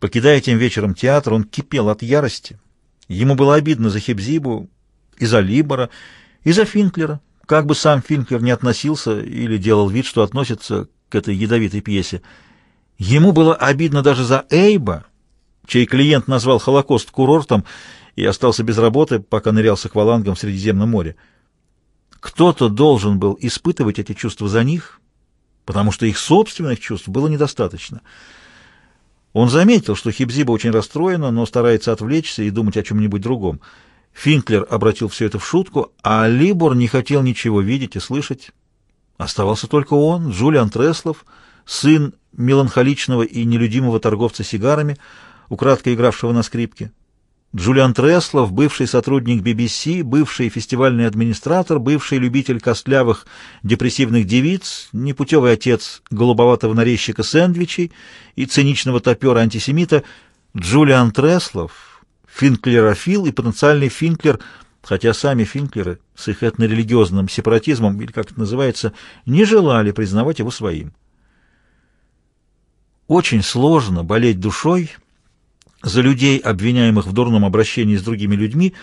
Покидая тем вечером театр, он кипел от ярости. Ему было обидно за Хебзибу, и за Либора, и за Финклера, как бы сам Финклер не относился или делал вид, что относится к этой ядовитой пьесе. Ему было обидно даже за Эйба, чей клиент назвал Холокост курортом и остался без работы, пока нырял с аквалангом в Средиземном море. Кто-то должен был испытывать эти чувства за них, потому что их собственных чувств было недостаточно — он заметил, что Хибзиба очень расстроена, но старается отвлечься и думать о чем-нибудь другом. Финклер обратил все это в шутку, а Либор не хотел ничего видеть и слышать. Оставался только он, Джулиан Треслов, сын меланхоличного и нелюдимого торговца сигарами, украдко игравшего на скрипке. Джулиан Треслов, бывший сотрудник BBC, бывший фестивальный администратор, бывший любитель костлявых депрессивных девиц, непутевый отец голубоватого нарезчика сэндвичей и циничного топера-антисемита, Джулиан Треслов, финклерофил и потенциальный финклер, хотя сами финклеры с их этно-религиозным сепаратизмом, или как это называется, не желали признавать его своим. Очень сложно болеть душой — за людей, обвиняемых в дурном обращении с другими людьми,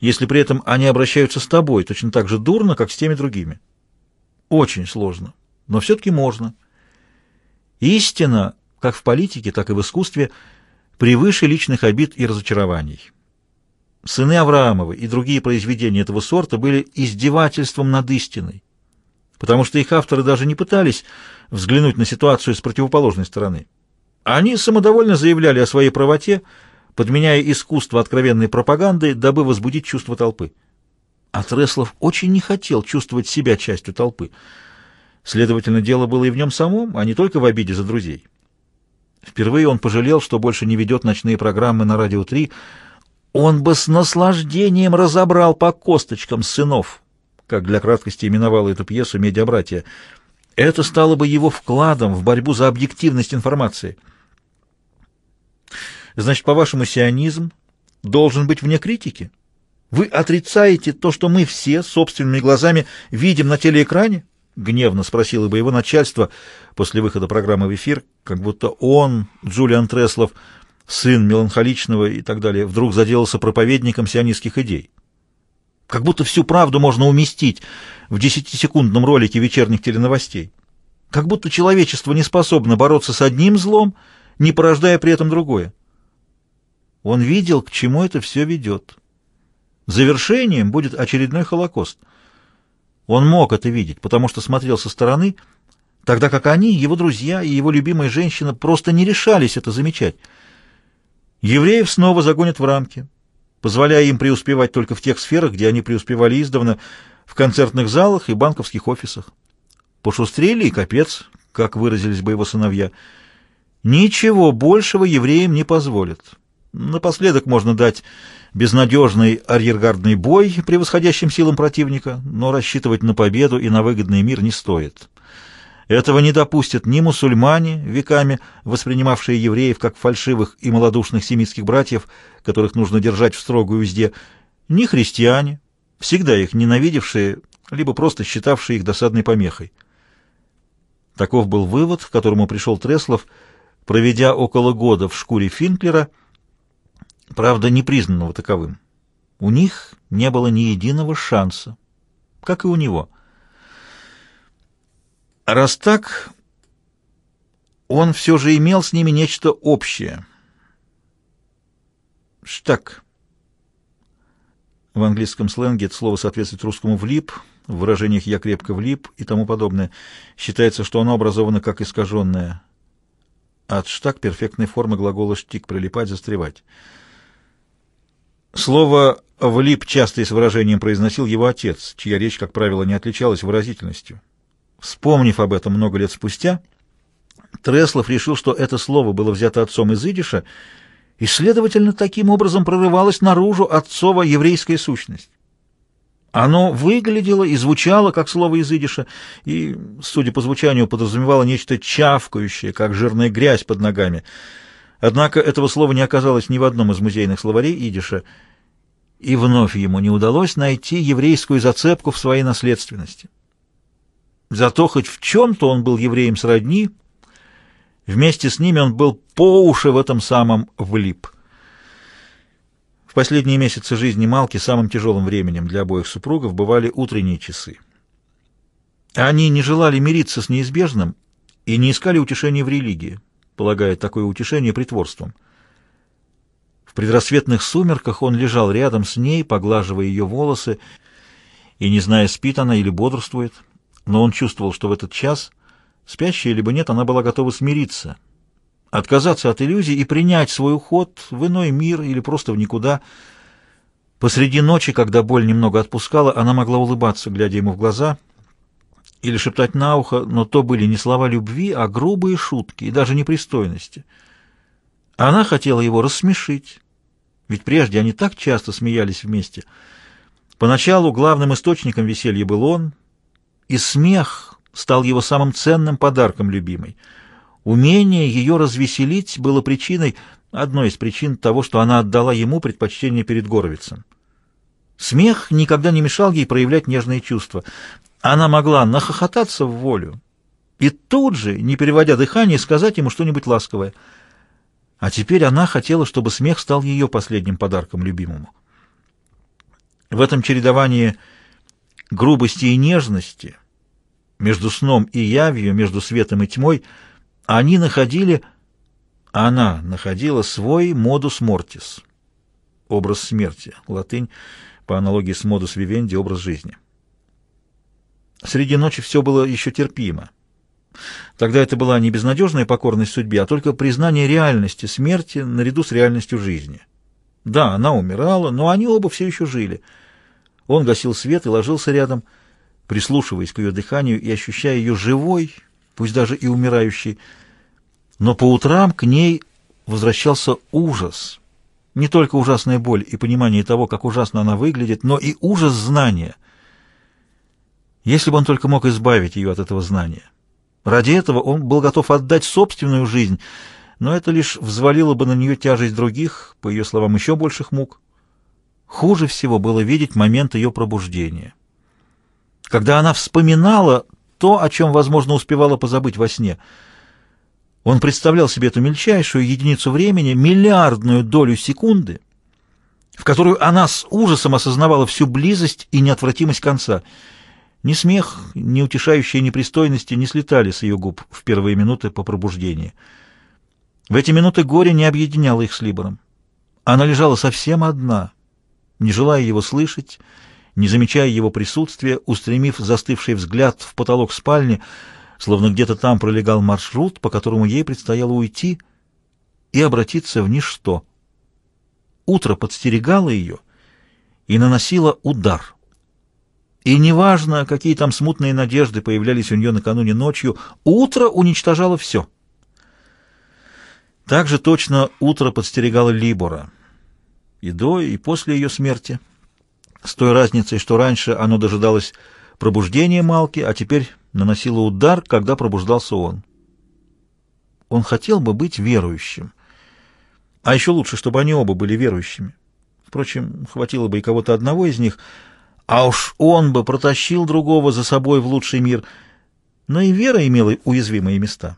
если при этом они обращаются с тобой точно так же дурно, как с теми другими. Очень сложно, но все-таки можно. Истина, как в политике, так и в искусстве, превыше личных обид и разочарований. Сыны Авраамовы и другие произведения этого сорта были издевательством над истиной, потому что их авторы даже не пытались взглянуть на ситуацию с противоположной стороны. Они самодовольно заявляли о своей правоте, подменяя искусство откровенной пропагандой, дабы возбудить чувство толпы. А Треслов очень не хотел чувствовать себя частью толпы. Следовательно, дело было и в нем самом, а не только в обиде за друзей. Впервые он пожалел, что больше не ведет ночные программы на «Радио 3». Он бы с наслаждением разобрал по косточкам сынов, как для краткости именовала эту пьесу «Медиабратья». Это стало бы его вкладом в борьбу за объективность информации – Значит, по-вашему, сионизм должен быть вне критики? Вы отрицаете то, что мы все собственными глазами видим на телеэкране? — гневно спросило бы его начальство после выхода программы в эфир, как будто он, Джулиан Треслов, сын меланхоличного и так далее, вдруг заделался проповедником сионистских идей. Как будто всю правду можно уместить в десятисекундном ролике вечерних теленовостей. Как будто человечество не способно бороться с одним злом, не порождая при этом другое. Он видел, к чему это все ведет. Завершением будет очередной Холокост. Он мог это видеть, потому что смотрел со стороны, тогда как они, его друзья и его любимая женщина просто не решались это замечать. Евреев снова загонят в рамки, позволяя им преуспевать только в тех сферах, где они преуспевали издавна, в концертных залах и банковских офисах. Пошустрели и капец, как выразились бы его сыновья. Ничего большего евреям не позволят». Напоследок можно дать безнадежный арьергардный бой превосходящим силам противника, но рассчитывать на победу и на выгодный мир не стоит. Этого не допустят ни мусульмане, веками воспринимавшие евреев как фальшивых и малодушных семитских братьев, которых нужно держать в строгой узде, ни христиане, всегда их ненавидевшие, либо просто считавшие их досадной помехой. Таков был вывод, к которому пришел Треслов, проведя около года в шкуре Финклера – правда, не признанного таковым. У них не было ни единого шанса, как и у него. Раз так, он все же имел с ними нечто общее. Штак. В английском сленге это слово соответствует русскому «влип», в выражениях «я крепко влип» и тому подобное. Считается, что оно образовано как искаженное. От штак перфектной формы глагола «штик» — «прилипать», «застревать». Слово «влип» часто и с выражением произносил его отец, чья речь, как правило, не отличалась выразительностью. Вспомнив об этом много лет спустя, Треслов решил, что это слово было взято отцом из идиша, и, следовательно, таким образом прорывалась наружу отцова еврейская сущность. Оно выглядело и звучало, как слово из идиша, и, судя по звучанию, подразумевало нечто чавкающее, как жирная грязь под ногами — Однако этого слова не оказалось ни в одном из музейных словарей идиша, и вновь ему не удалось найти еврейскую зацепку в своей наследственности. Зато хоть в чем-то он был евреем сродни, вместе с ними он был по уши в этом самом влип. В последние месяцы жизни Малки самым тяжелым временем для обоих супругов бывали утренние часы. Они не желали мириться с неизбежным и не искали утешения в религии полагая такое утешение притворством. В предрассветных сумерках он лежал рядом с ней, поглаживая ее волосы, и не зная, спит она или бодрствует, но он чувствовал, что в этот час, спящая либо нет, она была готова смириться, отказаться от иллюзий и принять свой уход в иной мир или просто в никуда. Посреди ночи, когда боль немного отпускала, она могла улыбаться, глядя ему в глаза — или шептать на ухо, но то были не слова любви, а грубые шутки и даже непристойности. Она хотела его рассмешить, ведь прежде они так часто смеялись вместе. Поначалу главным источником веселья был он, и смех стал его самым ценным подарком любимой. Умение ее развеселить было причиной, одной из причин того, что она отдала ему предпочтение перед Горовицем. Смех никогда не мешал ей проявлять нежные чувства, она могла нахохотаться в волю и тут же, не переводя дыхание, сказать ему что-нибудь ласковое. А теперь она хотела, чтобы смех стал ее последним подарком любимому. В этом чередовании грубости и нежности, между сном и явью, между светом и тьмой, они находили, она находила свой модус мортис, образ смерти, латынь по аналогии с модус вивенди, образ жизни. Среди ночи все было еще терпимо. Тогда это была не безнадежная покорность судьбе, а только признание реальности смерти наряду с реальностью жизни. Да, она умирала, но они оба все еще жили. Он гасил свет и ложился рядом, прислушиваясь к ее дыханию и ощущая ее живой, пусть даже и умирающей. Но по утрам к ней возвращался ужас. Не только ужасная боль и понимание того, как ужасно она выглядит, но и ужас знания — если бы он только мог избавить ее от этого знания. Ради этого он был готов отдать собственную жизнь, но это лишь взвалило бы на нее тяжесть других, по ее словам, еще больших мук. Хуже всего было видеть момент ее пробуждения. Когда она вспоминала то, о чем, возможно, успевала позабыть во сне. Он представлял себе эту мельчайшую единицу времени, миллиардную долю секунды, в которую она с ужасом осознавала всю близость и неотвратимость конца — ни смех, ни утешающие непристойности не слетали с ее губ в первые минуты по пробуждении. В эти минуты горе не объединяло их с Либором. Она лежала совсем одна, не желая его слышать, не замечая его присутствия, устремив застывший взгляд в потолок спальни, словно где-то там пролегал маршрут, по которому ей предстояло уйти и обратиться в ничто. Утро подстерегало ее и наносило удар. И неважно, какие там смутные надежды появлялись у нее накануне ночью, утро уничтожало все. Так же точно утро подстерегало Либора. И до, и после ее смерти. С той разницей, что раньше оно дожидалось пробуждения Малки, а теперь наносило удар, когда пробуждался он. Он хотел бы быть верующим. А еще лучше, чтобы они оба были верующими. Впрочем, хватило бы и кого-то одного из них — а уж он бы протащил другого за собой в лучший мир. Но и Вера имела уязвимые места.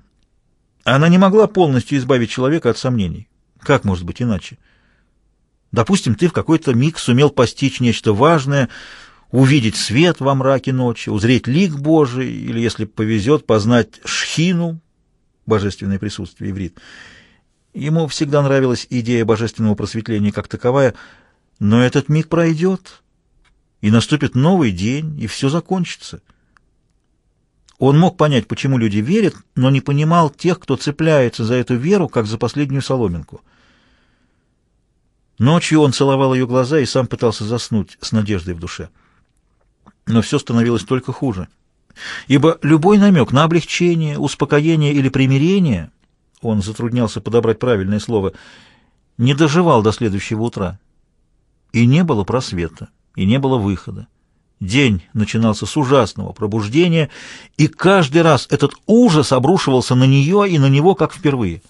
Она не могла полностью избавить человека от сомнений. Как может быть иначе? Допустим, ты в какой-то миг сумел постичь нечто важное, увидеть свет во мраке ночи, узреть лик Божий, или, если повезет, познать шхину, божественное присутствие иврит. Ему всегда нравилась идея божественного просветления как таковая, но этот миг пройдет и наступит новый день, и все закончится. Он мог понять, почему люди верят, но не понимал тех, кто цепляется за эту веру, как за последнюю соломинку. Ночью он целовал ее глаза и сам пытался заснуть с надеждой в душе. Но все становилось только хуже. Ибо любой намек на облегчение, успокоение или примирение, он затруднялся подобрать правильное слово, не доживал до следующего утра. И не было просвета и не было выхода. День начинался с ужасного пробуждения, и каждый раз этот ужас обрушивался на нее и на него, как впервые.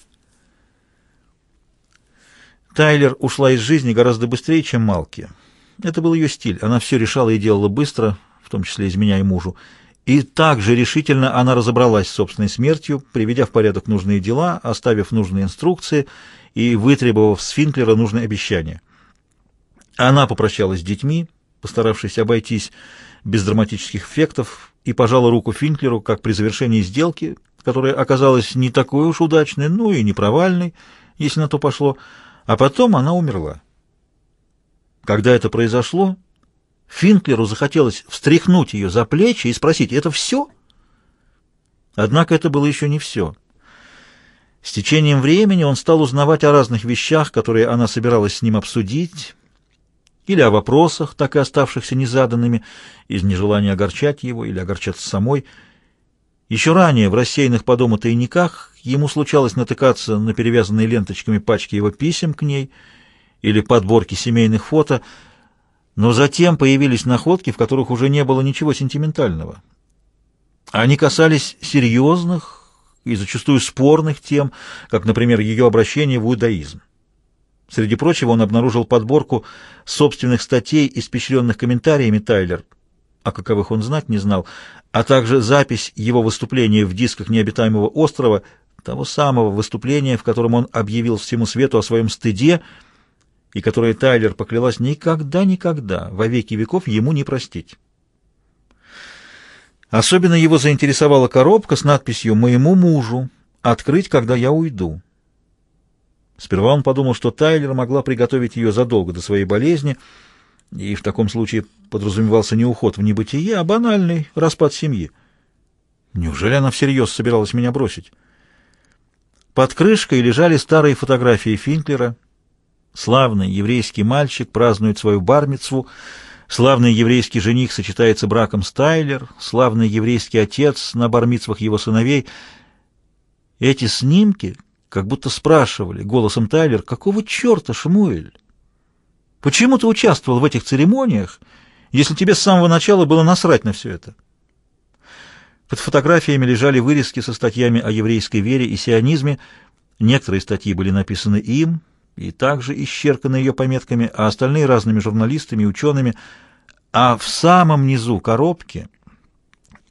Тайлер ушла из жизни гораздо быстрее, чем Малки. Это был ее стиль. Она все решала и делала быстро, в том числе изменяя мужу. И также решительно она разобралась с собственной смертью, приведя в порядок нужные дела, оставив нужные инструкции и вытребовав с Финклера нужные обещания. Она попрощалась с детьми, постаравшись обойтись без драматических эффектов, и пожала руку Финклеру, как при завершении сделки, которая оказалась не такой уж удачной, ну и не провальной, если на то пошло, а потом она умерла. Когда это произошло, Финклеру захотелось встряхнуть ее за плечи и спросить «Это все?». Однако это было еще не все. С течением времени он стал узнавать о разных вещах, которые она собиралась с ним обсудить, или о вопросах, так и оставшихся незаданными, из нежелания огорчать его или огорчаться самой. Еще ранее в рассеянных по дому тайниках ему случалось натыкаться на перевязанные ленточками пачки его писем к ней или подборки семейных фото, но затем появились находки, в которых уже не было ничего сентиментального. Они касались серьезных и зачастую спорных тем, как, например, ее обращение в иудаизм. Среди прочего он обнаружил подборку собственных статей, испещренных комментариями Тайлер, о каковых он знать не знал, а также запись его выступления в дисках необитаемого острова, того самого выступления, в котором он объявил всему свету о своем стыде, и которое Тайлер поклялась никогда-никогда во веки веков ему не простить. Особенно его заинтересовала коробка с надписью «Моему мужу. Открыть, когда я уйду». Сперва он подумал, что Тайлер могла приготовить ее задолго до своей болезни, и в таком случае подразумевался не уход в небытие, а банальный распад семьи. Неужели она всерьез собиралась меня бросить? Под крышкой лежали старые фотографии Финклера. Славный еврейский мальчик празднует свою бармицву, славный еврейский жених сочетается браком с Тайлер, славный еврейский отец на бармицвах его сыновей. Эти снимки как будто спрашивали голосом Тайлер, какого черта, Шмуэль? Почему ты участвовал в этих церемониях, если тебе с самого начала было насрать на все это? Под фотографиями лежали вырезки со статьями о еврейской вере и сионизме. Некоторые статьи были написаны им и также исчерканы ее пометками, а остальные разными журналистами и учеными. А в самом низу коробки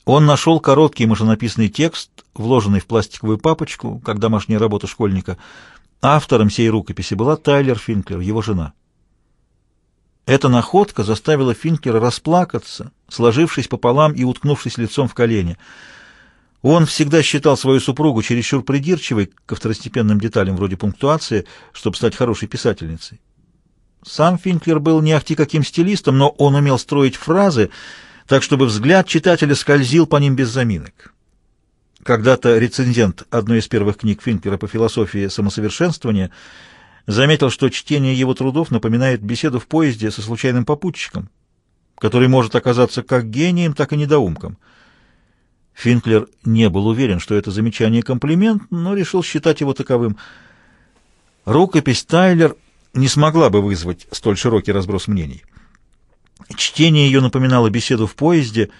он нашел короткий машинописный текст вложенный в пластиковую папочку, как домашняя работа школьника. Автором сей рукописи была Тайлер Финклер, его жена. Эта находка заставила Финклера расплакаться, сложившись пополам и уткнувшись лицом в колени. Он всегда считал свою супругу чересчур придирчивой ко второстепенным деталям вроде пунктуации, чтобы стать хорошей писательницей. Сам Финклер был не ахти каким стилистом, но он умел строить фразы так, чтобы взгляд читателя скользил по ним без заминок. Когда-то рецензент одной из первых книг Финкера по философии самосовершенствования заметил, что чтение его трудов напоминает беседу в поезде со случайным попутчиком, который может оказаться как гением, так и недоумком. Финклер не был уверен, что это замечание комплимент, но решил считать его таковым. Рукопись Тайлер не смогла бы вызвать столь широкий разброс мнений. Чтение ее напоминало беседу в поезде —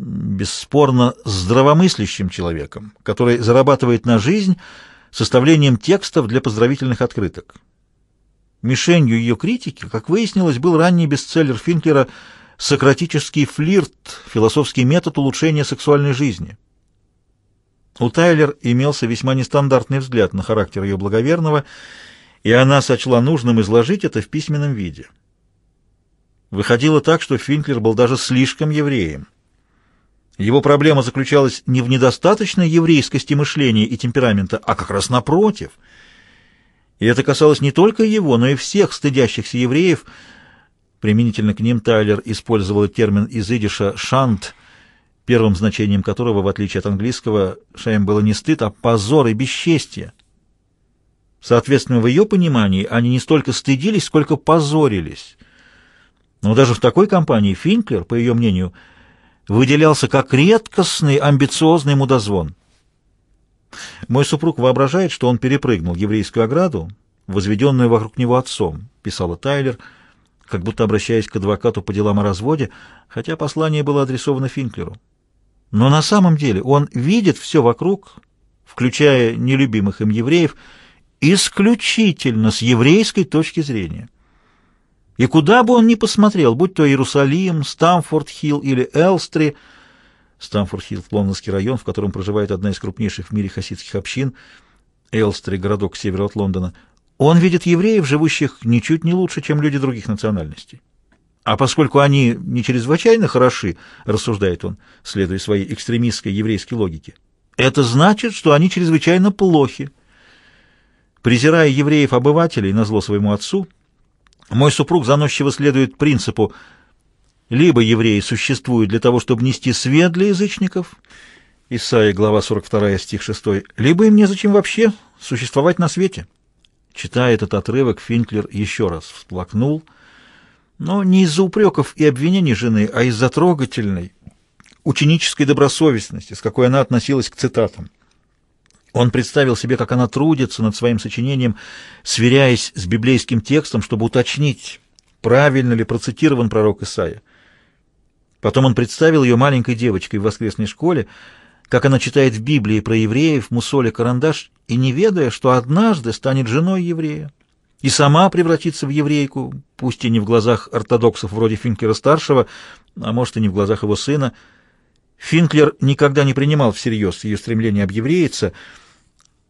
бесспорно, здравомыслящим человеком, который зарабатывает на жизнь составлением текстов для поздравительных открыток. Мишенью ее критики, как выяснилось, был ранний бестселлер Финклера «Сократический флирт. Философский метод улучшения сексуальной жизни». У Тайлер имелся весьма нестандартный взгляд на характер ее благоверного, и она сочла нужным изложить это в письменном виде. Выходило так, что Финклер был даже слишком евреем. Его проблема заключалась не в недостаточной еврейскости мышления и темперамента, а как раз напротив. И это касалось не только его, но и всех стыдящихся евреев. Применительно к ним Тайлер использовал термин из идиша «шант», первым значением которого, в отличие от английского, Шаем было не стыд, а позор и бесчестие. Соответственно, в ее понимании они не столько стыдились, сколько позорились. Но даже в такой компании Финклер, по ее мнению, — выделялся как редкостный амбициозный мудозвон. «Мой супруг воображает, что он перепрыгнул еврейскую ограду, возведенную вокруг него отцом», — писала Тайлер, как будто обращаясь к адвокату по делам о разводе, хотя послание было адресовано Финклеру. Но на самом деле он видит все вокруг, включая нелюбимых им евреев, исключительно с еврейской точки зрения. И куда бы он ни посмотрел, будь то Иерусалим, Стамфорд-Хилл или Элстри, Стамфорд-Хилл — лондонский район, в котором проживает одна из крупнейших в мире хасидских общин, Элстри — городок к северу от Лондона, он видит евреев, живущих ничуть не лучше, чем люди других национальностей. А поскольку они не чрезвычайно хороши, рассуждает он, следуя своей экстремистской еврейской логике, это значит, что они чрезвычайно плохи. Презирая евреев-обывателей на зло своему отцу — мой супруг заносчиво следует принципу «либо евреи существуют для того, чтобы нести свет для язычников», Исаия, глава 42, стих 6, «либо им незачем вообще существовать на свете». Читая этот отрывок, Финклер еще раз всплакнул, но не из-за упреков и обвинений жены, а из-за трогательной, ученической добросовестности, с какой она относилась к цитатам. Он представил себе, как она трудится над своим сочинением, сверяясь с библейским текстом, чтобы уточнить, правильно ли процитирован пророк Исаия. Потом он представил ее маленькой девочкой в воскресной школе, как она читает в Библии про евреев, мусоли карандаш, и не ведая, что однажды станет женой еврея, и сама превратится в еврейку, пусть и не в глазах ортодоксов вроде Финкера-старшего, а может и не в глазах его сына, Финклер никогда не принимал всерьез ее стремление объевреиться.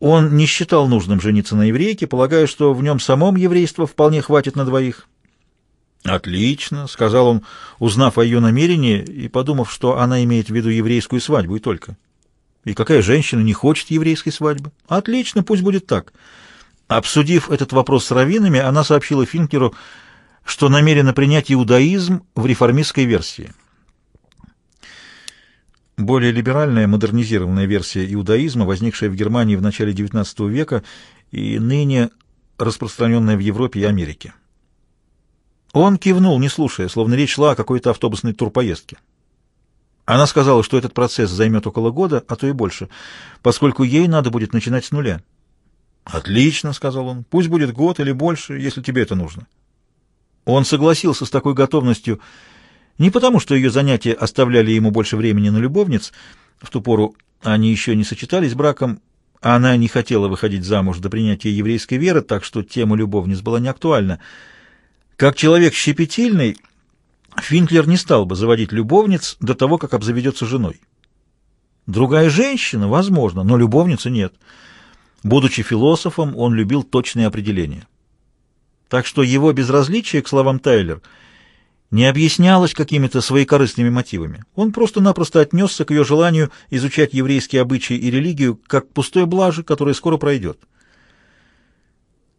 Он не считал нужным жениться на еврейке, полагая, что в нем самом еврейство вполне хватит на двоих. «Отлично», — сказал он, узнав о ее намерении и подумав, что она имеет в виду еврейскую свадьбу и только. «И какая женщина не хочет еврейской свадьбы? Отлично, пусть будет так». Обсудив этот вопрос с раввинами, она сообщила Финклеру, что намерена принять иудаизм в реформистской версии. Более либеральная, модернизированная версия иудаизма, возникшая в Германии в начале XIX века и ныне распространенная в Европе и Америке. Он кивнул, не слушая, словно речь шла о какой-то автобусной турпоездке. Она сказала, что этот процесс займет около года, а то и больше, поскольку ей надо будет начинать с нуля. «Отлично», — сказал он, — «пусть будет год или больше, если тебе это нужно». Он согласился с такой готовностью, — не потому, что ее занятия оставляли ему больше времени на любовниц, в ту пору они еще не сочетались браком, а она не хотела выходить замуж до принятия еврейской веры, так что тема любовниц была не актуальна. Как человек щепетильный, Финклер не стал бы заводить любовниц до того, как обзаведется женой. Другая женщина, возможно, но любовницы нет. Будучи философом, он любил точные определения. Так что его безразличие к словам Тайлер – не объяснялось какими-то своекорыстными мотивами. Он просто-напросто отнесся к ее желанию изучать еврейские обычаи и религию как пустое блажи, которое скоро пройдет.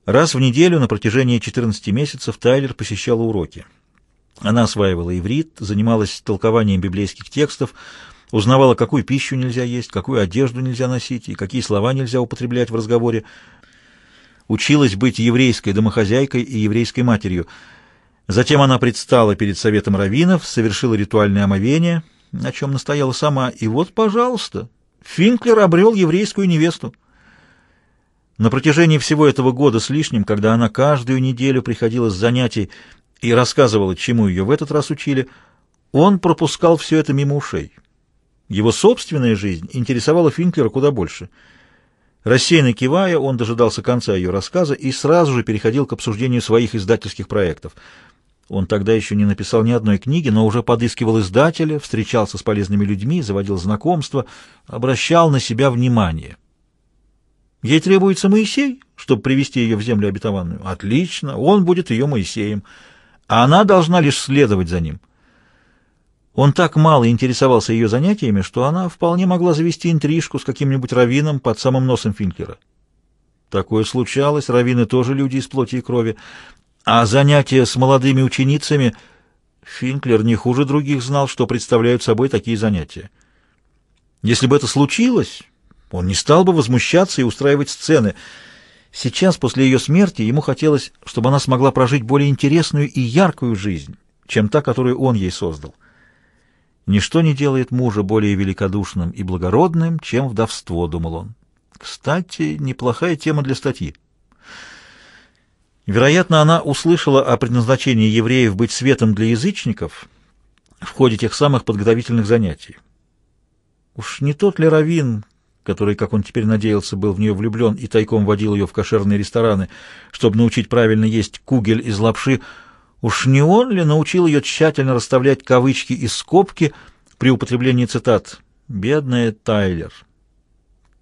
Раз в неделю на протяжении 14 месяцев Тайлер посещала уроки. Она осваивала иврит, занималась толкованием библейских текстов, узнавала, какую пищу нельзя есть, какую одежду нельзя носить и какие слова нельзя употреблять в разговоре. Училась быть еврейской домохозяйкой и еврейской матерью – Затем она предстала перед советом раввинов, совершила ритуальное омовение, на чем настояла сама, и вот, пожалуйста, Финклер обрел еврейскую невесту. На протяжении всего этого года с лишним, когда она каждую неделю приходила с занятий и рассказывала, чему ее в этот раз учили, он пропускал все это мимо ушей. Его собственная жизнь интересовала Финклера куда больше. Рассеянно кивая, он дожидался конца ее рассказа и сразу же переходил к обсуждению своих издательских проектов — он тогда еще не написал ни одной книги, но уже подыскивал издателя, встречался с полезными людьми, заводил знакомства, обращал на себя внимание. Ей требуется Моисей, чтобы привести ее в землю обетованную. Отлично, он будет ее Моисеем, а она должна лишь следовать за ним. Он так мало интересовался ее занятиями, что она вполне могла завести интрижку с каким-нибудь раввином под самым носом Финкера. Такое случалось, раввины тоже люди из плоти и крови. А занятия с молодыми ученицами Финклер не хуже других знал, что представляют собой такие занятия. Если бы это случилось, он не стал бы возмущаться и устраивать сцены. Сейчас, после ее смерти, ему хотелось, чтобы она смогла прожить более интересную и яркую жизнь, чем та, которую он ей создал. Ничто не делает мужа более великодушным и благородным, чем вдовство, — думал он. Кстати, неплохая тема для статьи. Вероятно, она услышала о предназначении евреев быть светом для язычников в ходе тех самых подготовительных занятий. Уж не тот ли Равин, который, как он теперь надеялся, был в нее влюблен и тайком водил ее в кошерные рестораны, чтобы научить правильно есть кугель из лапши, уж не он ли научил ее тщательно расставлять кавычки и скобки при употреблении цитат «Бедная Тайлер».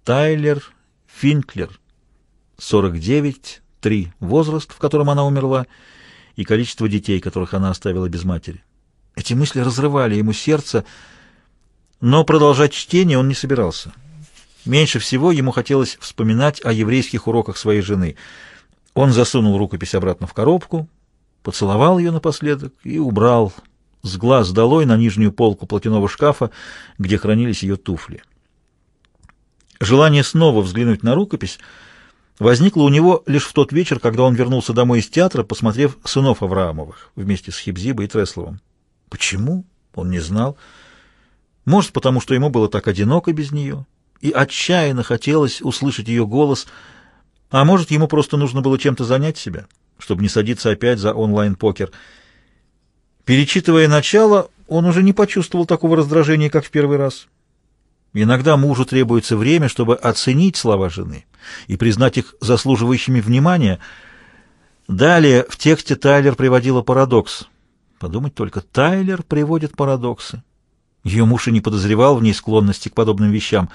Тайлер Финклер, 49 три — возраст, в котором она умерла, и количество детей, которых она оставила без матери. Эти мысли разрывали ему сердце, но продолжать чтение он не собирался. Меньше всего ему хотелось вспоминать о еврейских уроках своей жены. Он засунул рукопись обратно в коробку, поцеловал ее напоследок и убрал с глаз долой на нижнюю полку платяного шкафа, где хранились ее туфли. Желание снова взглянуть на рукопись — Возникло у него лишь в тот вечер, когда он вернулся домой из театра, посмотрев «Сынов Авраамовых» вместе с Хибзибой и Тресловым. Почему? Он не знал. Может, потому что ему было так одиноко без нее, и отчаянно хотелось услышать ее голос, а может, ему просто нужно было чем-то занять себя, чтобы не садиться опять за онлайн-покер. Перечитывая начало, он уже не почувствовал такого раздражения, как в первый раз. Иногда мужу требуется время, чтобы оценить слова жены — и признать их заслуживающими внимания. Далее в тексте Тайлер приводила парадокс. Подумать только, Тайлер приводит парадоксы. Ее муж и не подозревал в ней склонности к подобным вещам.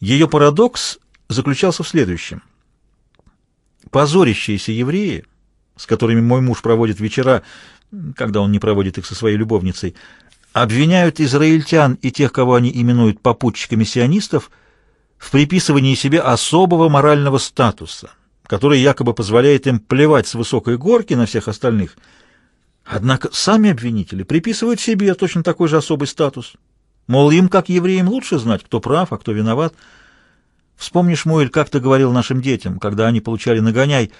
Ее парадокс заключался в следующем. Позорящиеся евреи, с которыми мой муж проводит вечера, когда он не проводит их со своей любовницей, обвиняют израильтян и тех, кого они именуют попутчиками сионистов, в приписывании себе особого морального статуса, который якобы позволяет им плевать с высокой горки на всех остальных. Однако сами обвинители приписывают себе точно такой же особый статус. Мол, им, как евреям, лучше знать, кто прав, а кто виноват. Вспомнишь, Муэль, как ты говорил нашим детям, когда они получали нагоняй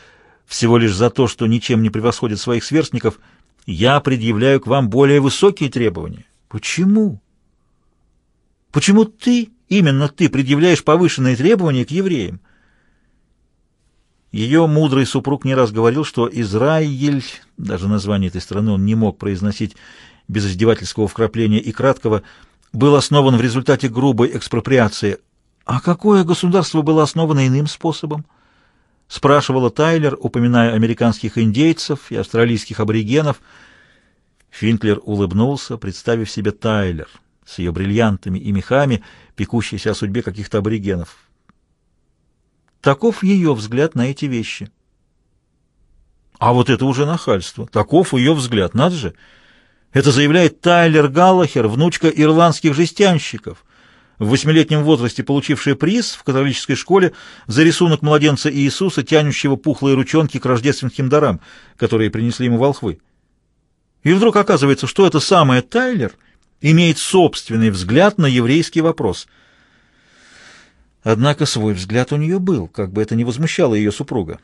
всего лишь за то, что ничем не превосходят своих сверстников, я предъявляю к вам более высокие требования. Почему? Почему ты Именно ты предъявляешь повышенные требования к евреям. Ее мудрый супруг не раз говорил, что Израиль, даже название этой страны он не мог произносить без издевательского вкрапления и краткого, был основан в результате грубой экспроприации. А какое государство было основано иным способом? Спрашивала Тайлер, упоминая американских индейцев и австралийских аборигенов. Финклер улыбнулся, представив себе Тайлер — с ее бриллиантами и мехами, пекущейся о судьбе каких-то аборигенов. Таков ее взгляд на эти вещи. А вот это уже нахальство. Таков ее взгляд, надо же. Это заявляет Тайлер Галлахер, внучка ирландских жестянщиков, в восьмилетнем возрасте получившая приз в католической школе за рисунок младенца Иисуса, тянущего пухлые ручонки к рождественским дарам, которые принесли ему волхвы. И вдруг оказывается, что это самая Тайлер — имеет собственный взгляд на еврейский вопрос. Однако свой взгляд у нее был, как бы это ни возмущало ее супруга.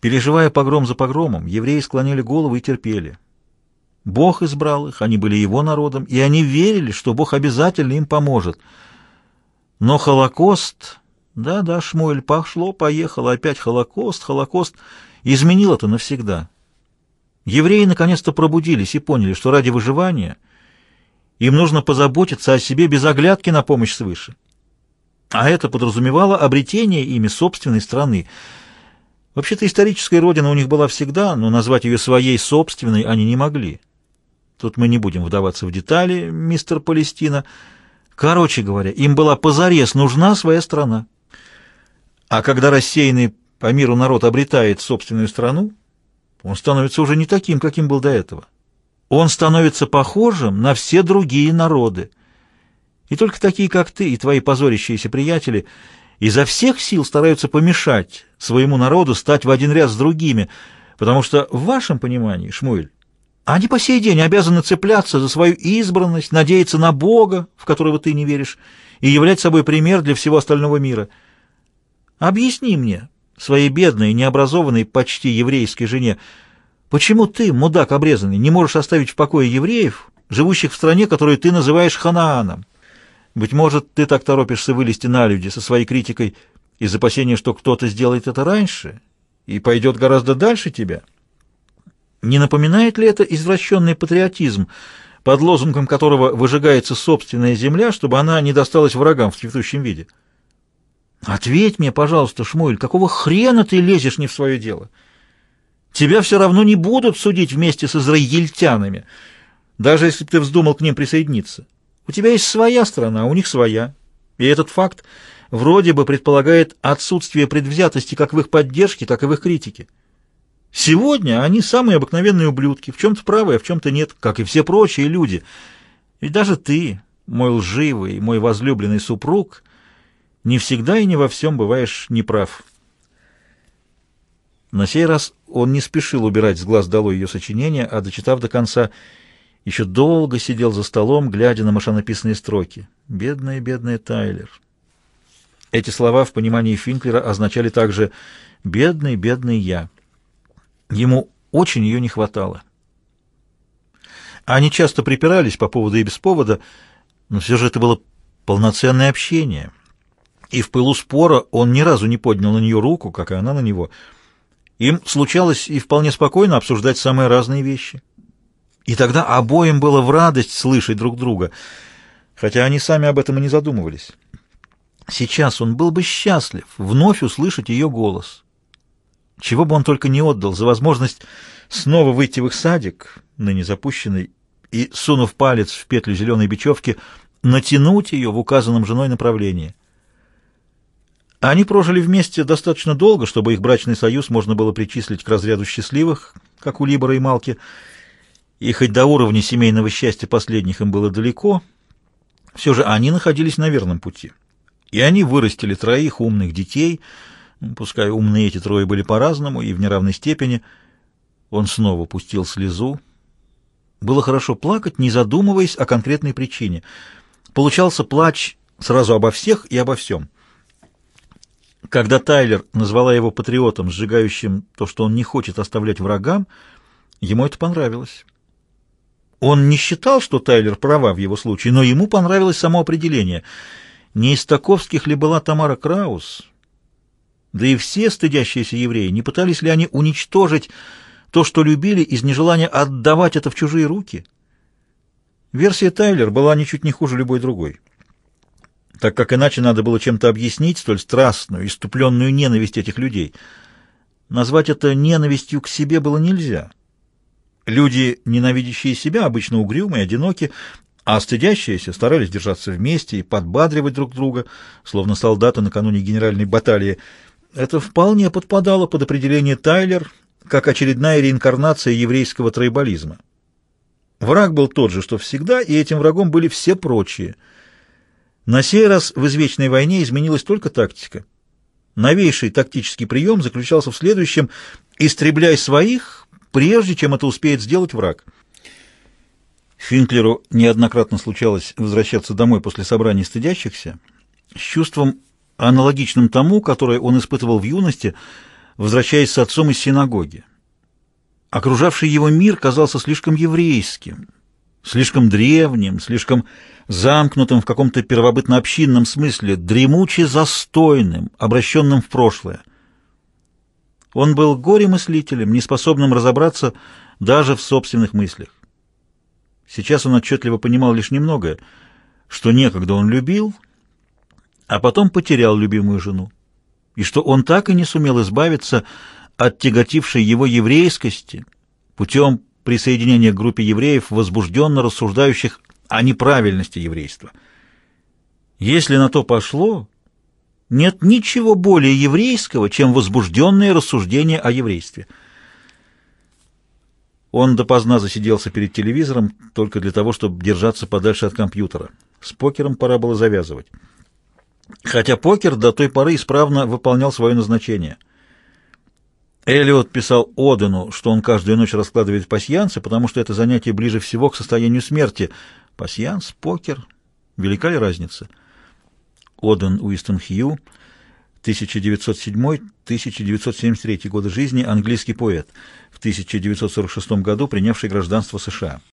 Переживая погром за погромом, евреи склонили головы и терпели. Бог избрал их, они были его народом, и они верили, что Бог обязательно им поможет. Но Холокост... Да-да, Шмуэль, пошло, поехало, опять Холокост, Холокост... Изменил это навсегда. Евреи наконец-то пробудились и поняли, что ради выживания — им нужно позаботиться о себе без оглядки на помощь свыше. А это подразумевало обретение ими собственной страны. Вообще-то историческая родина у них была всегда, но назвать ее своей собственной они не могли. Тут мы не будем вдаваться в детали, мистер Палестина. Короче говоря, им была позарез нужна своя страна. А когда рассеянный по миру народ обретает собственную страну, он становится уже не таким, каким был до этого он становится похожим на все другие народы. И только такие, как ты и твои позорящиеся приятели, изо всех сил стараются помешать своему народу стать в один ряд с другими, потому что в вашем понимании, Шмуэль, они по сей день обязаны цепляться за свою избранность, надеяться на Бога, в которого ты не веришь, и являть собой пример для всего остального мира. Объясни мне, своей бедной, необразованной, почти еврейской жене, Почему ты, мудак обрезанный, не можешь оставить в покое евреев, живущих в стране, которую ты называешь Ханааном? Быть может, ты так торопишься вылезти на люди со своей критикой из опасения, что кто-то сделает это раньше и пойдет гораздо дальше тебя? Не напоминает ли это извращенный патриотизм, под лозунгом которого выжигается собственная земля, чтобы она не досталась врагам в цветущем виде? Ответь мне, пожалуйста, Шмуэль, какого хрена ты лезешь не в свое дело?» Тебя все равно не будут судить вместе с израильтянами, даже если ты вздумал к ним присоединиться. У тебя есть своя страна, у них своя. И этот факт вроде бы предполагает отсутствие предвзятости как в их поддержке, так и в их критике. Сегодня они самые обыкновенные ублюдки, в чем-то правы, а в чем-то нет, как и все прочие люди. Ведь даже ты, мой лживый, мой возлюбленный супруг, не всегда и не во всем бываешь неправ». На сей раз он не спешил убирать с глаз долой ее сочинение, а, дочитав до конца, еще долго сидел за столом, глядя на машинописные строки. «Бедная, бедная Тайлер». Эти слова в понимании Финклера означали также «бедный, бедный я». Ему очень ее не хватало. Они часто припирались по поводу и без повода, но все же это было полноценное общение. И в пылу спора он ни разу не поднял на нее руку, как и она на него — им случалось и вполне спокойно обсуждать самые разные вещи. И тогда обоим было в радость слышать друг друга, хотя они сами об этом и не задумывались. Сейчас он был бы счастлив вновь услышать ее голос. Чего бы он только не отдал за возможность снова выйти в их садик, ныне запущенный, и, сунув палец в петлю зеленой бечевки, натянуть ее в указанном женой направлении — они прожили вместе достаточно долго, чтобы их брачный союз можно было причислить к разряду счастливых, как у Либора и Малки. И хоть до уровня семейного счастья последних им было далеко, все же они находились на верном пути. И они вырастили троих умных детей, ну, пускай умные эти трое были по-разному и в неравной степени. Он снова пустил слезу. Было хорошо плакать, не задумываясь о конкретной причине. Получался плач сразу обо всех и обо всем. Когда Тайлер назвала его патриотом, сжигающим то, что он не хочет оставлять врагам, ему это понравилось. Он не считал, что Тайлер права в его случае, но ему понравилось само определение. Не из таковских ли была Тамара Краус? Да и все стыдящиеся евреи, не пытались ли они уничтожить то, что любили, из нежелания отдавать это в чужие руки? Версия Тайлер была ничуть не хуже любой другой так как иначе надо было чем-то объяснить столь страстную, иступленную ненависть этих людей. Назвать это ненавистью к себе было нельзя. Люди, ненавидящие себя, обычно угрюмы и одиноки, а стыдящиеся старались держаться вместе и подбадривать друг друга, словно солдаты накануне генеральной баталии. Это вполне подпадало под определение Тайлер как очередная реинкарнация еврейского тройболизма. Враг был тот же, что всегда, и этим врагом были все прочие — на сей раз в извечной войне изменилась только тактика. Новейший тактический прием заключался в следующем «истребляй своих, прежде чем это успеет сделать враг». Финклеру неоднократно случалось возвращаться домой после собраний стыдящихся с чувством, аналогичным тому, которое он испытывал в юности, возвращаясь с отцом из синагоги. Окружавший его мир казался слишком еврейским, слишком древним, слишком замкнутым в каком-то первобытно-общинном смысле, дремуче застойным, обращенным в прошлое. Он был горе-мыслителем, неспособным разобраться даже в собственных мыслях. Сейчас он отчетливо понимал лишь немногое, что некогда он любил, а потом потерял любимую жену, и что он так и не сумел избавиться от тяготившей его еврейскости путем присоединение к группе евреев, возбужденно рассуждающих о неправильности еврейства. Если на то пошло, нет ничего более еврейского, чем возбужденные рассуждения о еврействе. Он допоздна засиделся перед телевизором только для того, чтобы держаться подальше от компьютера. С покером пора было завязывать. Хотя покер до той поры исправно выполнял свое назначение – Эллиот писал Одену, что он каждую ночь раскладывает пасьянсы, потому что это занятие ближе всего к состоянию смерти. Пасьянс, покер. Велика ли разница? Оден Уистон Хью, 1907-1973 годы жизни, английский поэт, в 1946 году принявший гражданство США.